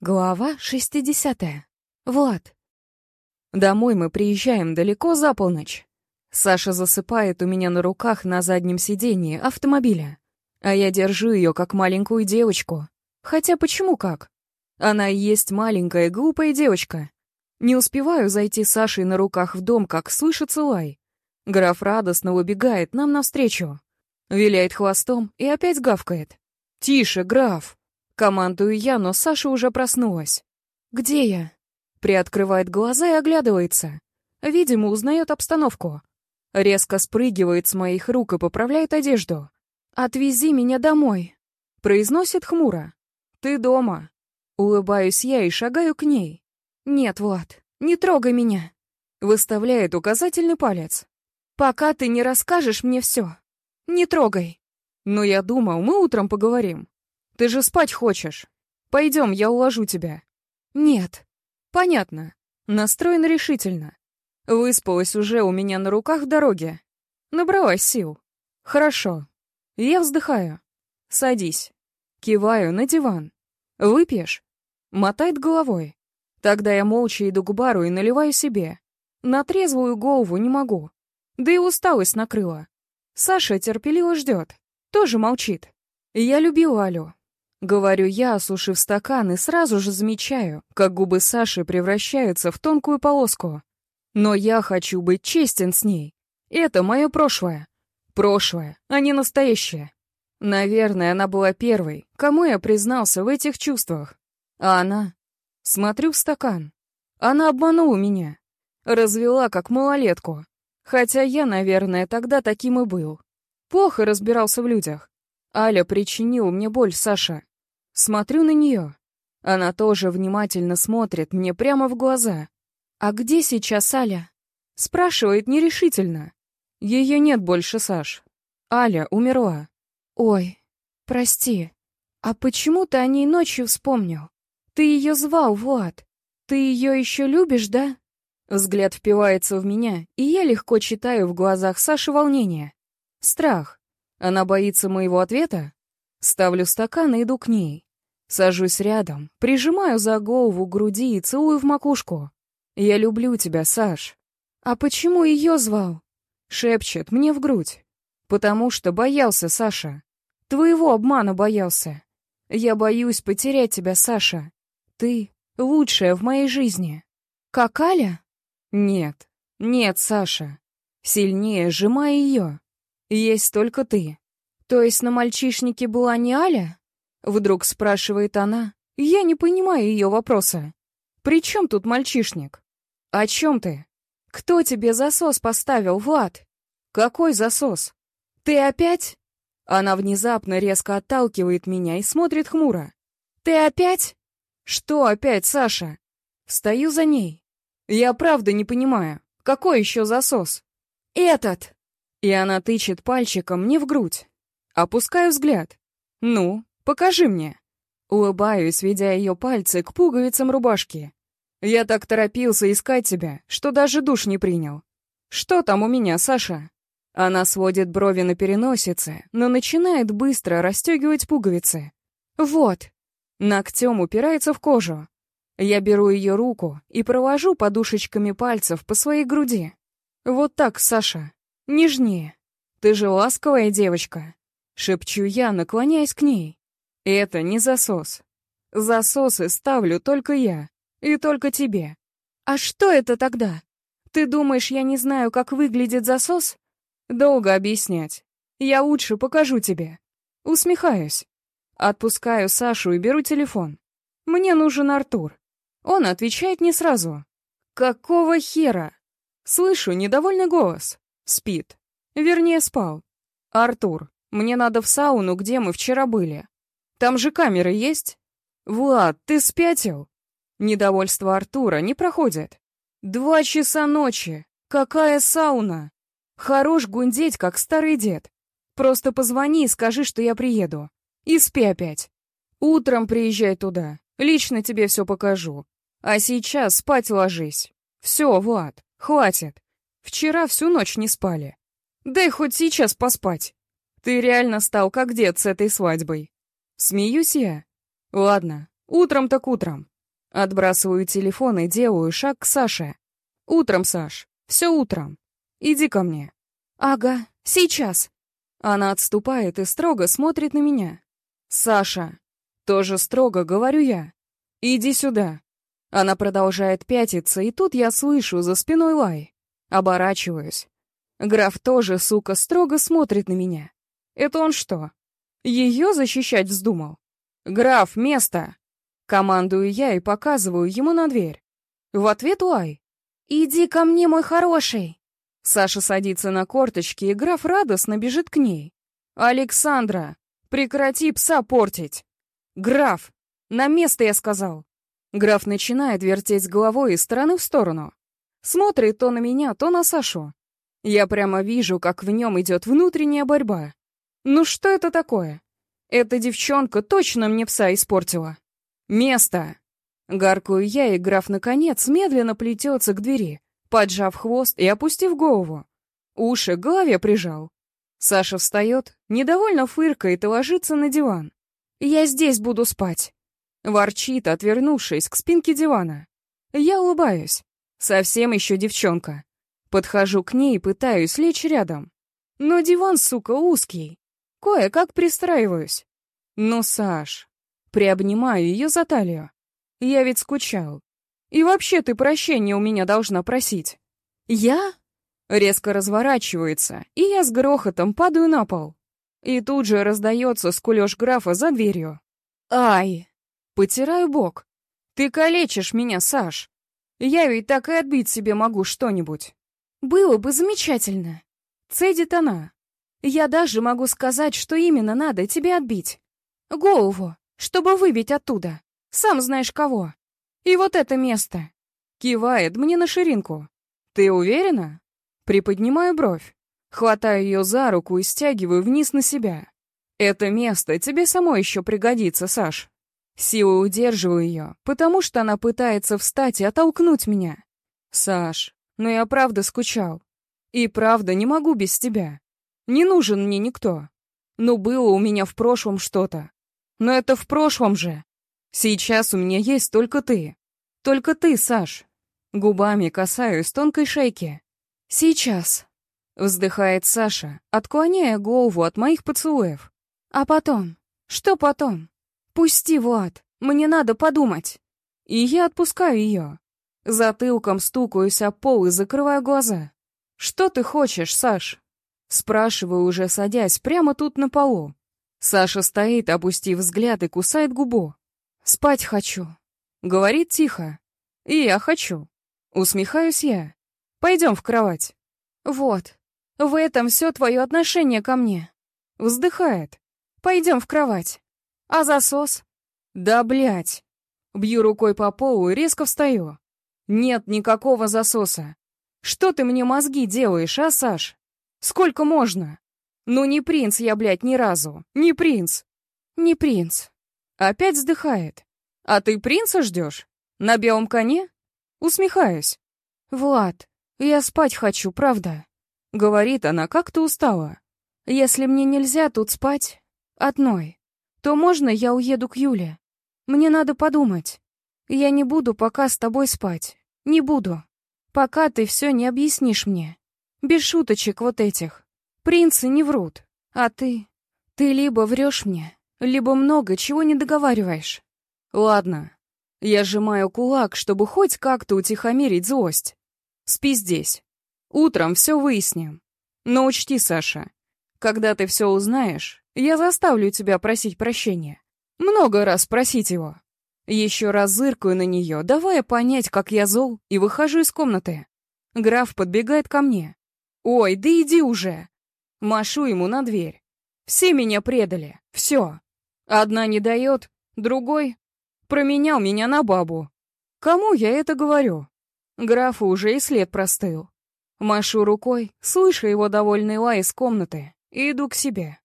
Глава 60. Влад. Домой мы приезжаем далеко за полночь. Саша засыпает у меня на руках на заднем сиденье автомобиля, а я держу ее как маленькую девочку. Хотя почему как? Она и есть маленькая глупая девочка. Не успеваю зайти с Сашей на руках в дом, как слышится лай. Граф радостно убегает нам навстречу. Виляет хвостом и опять гавкает. «Тише, граф!» Командую я, но Саша уже проснулась. «Где я?» Приоткрывает глаза и оглядывается. Видимо, узнает обстановку. Резко спрыгивает с моих рук и поправляет одежду. «Отвези меня домой», — произносит хмуро. «Ты дома». Улыбаюсь я и шагаю к ней. «Нет, Влад, не трогай меня», — выставляет указательный палец. «Пока ты не расскажешь мне все. Не трогай». «Но я думал, мы утром поговорим. Ты же спать хочешь. Пойдем, я уложу тебя. Нет. Понятно. Настроен решительно. Выспалась уже у меня на руках в дороге. Набралась сил. Хорошо. Я вздыхаю. Садись. Киваю на диван. Выпьешь? Мотает головой. Тогда я молча иду к бару и наливаю себе. На трезвую голову не могу. Да и усталость накрыла. Саша терпеливо ждет. Тоже молчит. Я любил Алю. Говорю я, осушив стакан, и сразу же замечаю, как губы Саши превращаются в тонкую полоску. Но я хочу быть честен с ней. Это мое прошлое. Прошлое, а не настоящее. Наверное, она была первой, кому я признался в этих чувствах. А она... Смотрю в стакан. Она обманула меня. Развела как малолетку. Хотя я, наверное, тогда таким и был. Плохо разбирался в людях. Аля причинила мне боль, Саша. Смотрю на нее. Она тоже внимательно смотрит мне прямо в глаза. «А где сейчас Аля?» Спрашивает нерешительно. Ее нет больше, Саш. Аля умерла. «Ой, прости. А почему ты о ней ночью вспомнил? Ты ее звал, Влад. Ты ее еще любишь, да?» Взгляд впивается в меня, и я легко читаю в глазах Саши волнение. Страх. Она боится моего ответа? Ставлю стакан и иду к ней. Сажусь рядом, прижимаю за голову груди и целую в макушку. «Я люблю тебя, Саш». «А почему ее звал?» Шепчет мне в грудь. «Потому что боялся, Саша. Твоего обмана боялся. Я боюсь потерять тебя, Саша. Ты лучшая в моей жизни». «Как Аля?» «Нет, нет, Саша. Сильнее сжимай ее. Есть только ты». «То есть на мальчишнике была не Аля?» Вдруг спрашивает она. Я не понимаю ее вопроса. «При чем тут мальчишник?» «О чем ты?» «Кто тебе засос поставил, Влад?» «Какой засос?» «Ты опять?» Она внезапно резко отталкивает меня и смотрит хмуро. «Ты опять?» «Что опять, Саша?» Встаю за ней. «Я правда не понимаю, какой еще засос?» «Этот!» И она тычет пальчиком мне в грудь. Опускаю взгляд. «Ну, Покажи мне!» Улыбаюсь, ведя ее пальцы к пуговицам рубашки. «Я так торопился искать тебя, что даже душ не принял. Что там у меня, Саша?» Она сводит брови на переносице, но начинает быстро расстегивать пуговицы. «Вот!» Ногтем упирается в кожу. Я беру ее руку и провожу подушечками пальцев по своей груди. «Вот так, Саша. Нежнее. Ты же ласковая девочка!» Шепчу я, наклоняясь к ней. Это не засос. Засосы ставлю только я. И только тебе. А что это тогда? Ты думаешь, я не знаю, как выглядит засос? Долго объяснять. Я лучше покажу тебе. Усмехаюсь. Отпускаю Сашу и беру телефон. Мне нужен Артур. Он отвечает не сразу. Какого хера? Слышу недовольный голос. Спит. Вернее, спал. Артур, мне надо в сауну, где мы вчера были. Там же камеры есть? Влад, ты спятил? Недовольство Артура не проходит. Два часа ночи. Какая сауна? Хорош гундеть, как старый дед. Просто позвони и скажи, что я приеду. И спи опять. Утром приезжай туда. Лично тебе все покажу. А сейчас спать ложись. Все, Влад, хватит. Вчера всю ночь не спали. Дай хоть сейчас поспать. Ты реально стал как дед с этой свадьбой. Смеюсь я. Ладно, Утром так утром. Отбрасываю телефон и делаю шаг к Саше. Утром, Саш, все утром. Иди ко мне. Ага, сейчас. Она отступает и строго смотрит на меня. Саша. Тоже строго говорю я. Иди сюда. Она продолжает пятиться, и тут я слышу за спиной лай. Оборачиваюсь. Граф тоже, сука, строго смотрит на меня. Это он что, ее защищать вздумал? Граф, место! Командую я и показываю ему на дверь. В ответ лай. «Иди ко мне, мой хороший!» Саша садится на корточки, и граф радостно бежит к ней. «Александра, прекрати пса портить!» «Граф! На место, я сказал!» Граф начинает вертеть головой из стороны в сторону. Смотрит то на меня, то на Сашу. Я прямо вижу, как в нем идет внутренняя борьба. Ну что это такое? Эта девчонка точно мне пса испортила. Место! Гаркую я, и граф, наконец, медленно плетется к двери, поджав хвост и опустив голову. Уши к голове прижал. Саша встает, недовольно фыркает и ложится на диван. «Я здесь буду спать», — ворчит, отвернувшись к спинке дивана. Я улыбаюсь. Совсем еще девчонка. Подхожу к ней и пытаюсь лечь рядом. Но диван, сука, узкий. Кое-как пристраиваюсь. Ну, Саш, приобнимаю ее за талию. Я ведь скучал. И вообще ты прощения у меня должна просить. Я? Резко разворачивается, и я с грохотом падаю на пол. И тут же раздается скулёж графа за дверью. Ай! Потираю бок. Ты калечишь меня, Саш. Я ведь так и отбить себе могу что-нибудь. Было бы замечательно. Цедит она. Я даже могу сказать, что именно надо тебе отбить. Голову, чтобы выбить оттуда. Сам знаешь кого. И вот это место. Кивает мне на ширинку. Ты уверена? Приподнимаю бровь. Хватаю ее за руку и стягиваю вниз на себя. Это место тебе самой еще пригодится, Саш. Силой удерживаю ее, потому что она пытается встать и оттолкнуть меня. Саш, ну я правда скучал. И правда не могу без тебя. Не нужен мне никто. Ну, было у меня в прошлом что-то. Но это в прошлом же. Сейчас у меня есть только ты. Только ты, Саш. Губами касаюсь тонкой шейки. Сейчас. Вздыхает Саша, отклоняя голову от моих поцелуев. А потом? Что потом? Пусти, Влад, мне надо подумать. И я отпускаю ее. Затылком стукаюсь о пол и закрываю глаза. Что ты хочешь, Саш? Спрашиваю, уже садясь прямо тут на полу. Саша стоит, опустив взгляд и кусает губу. «Спать хочу», — говорит тихо. «И я хочу». Усмехаюсь я. «Пойдем в кровать». «Вот, в этом все твое отношение ко мне». Вздыхает. «Пойдем в кровать». «А засос?» «Да, блядь». Бью рукой по полу и резко встаю. «Нет никакого засоса. Что ты мне мозги делаешь, а, Саш? Сколько можно? Ну не принц я, блядь, ни разу. Не принц. Не принц. Опять вздыхает. А ты принца ждешь? На белом коне? Усмехаюсь. Влад, я спать хочу, правда. Говорит она, как-то устала. Если мне нельзя тут спать, одной, то можно я уеду к Юле? Мне надо подумать. Я не буду пока с тобой спать. Не буду. Пока ты все не объяснишь мне. Без шуточек вот этих. Принцы не врут. А ты? Ты либо врешь мне, либо много чего не договариваешь. Ладно. Я сжимаю кулак, чтобы хоть как-то утихомирить злость. Спи здесь. Утром все выясним. Но учти, Саша, когда ты все узнаешь, я заставлю тебя просить прощения. Много раз просить его. Еще раз зыркаю на нее, давая понять, как я зол, и выхожу из комнаты. Граф подбегает ко мне. «Ой, да иди уже!» Машу ему на дверь. Все меня предали. Все. Одна не дает, другой променял меня на бабу. Кому я это говорю? Графу уже и след простыл. Машу рукой, слыша его довольный лай из комнаты, и иду к себе.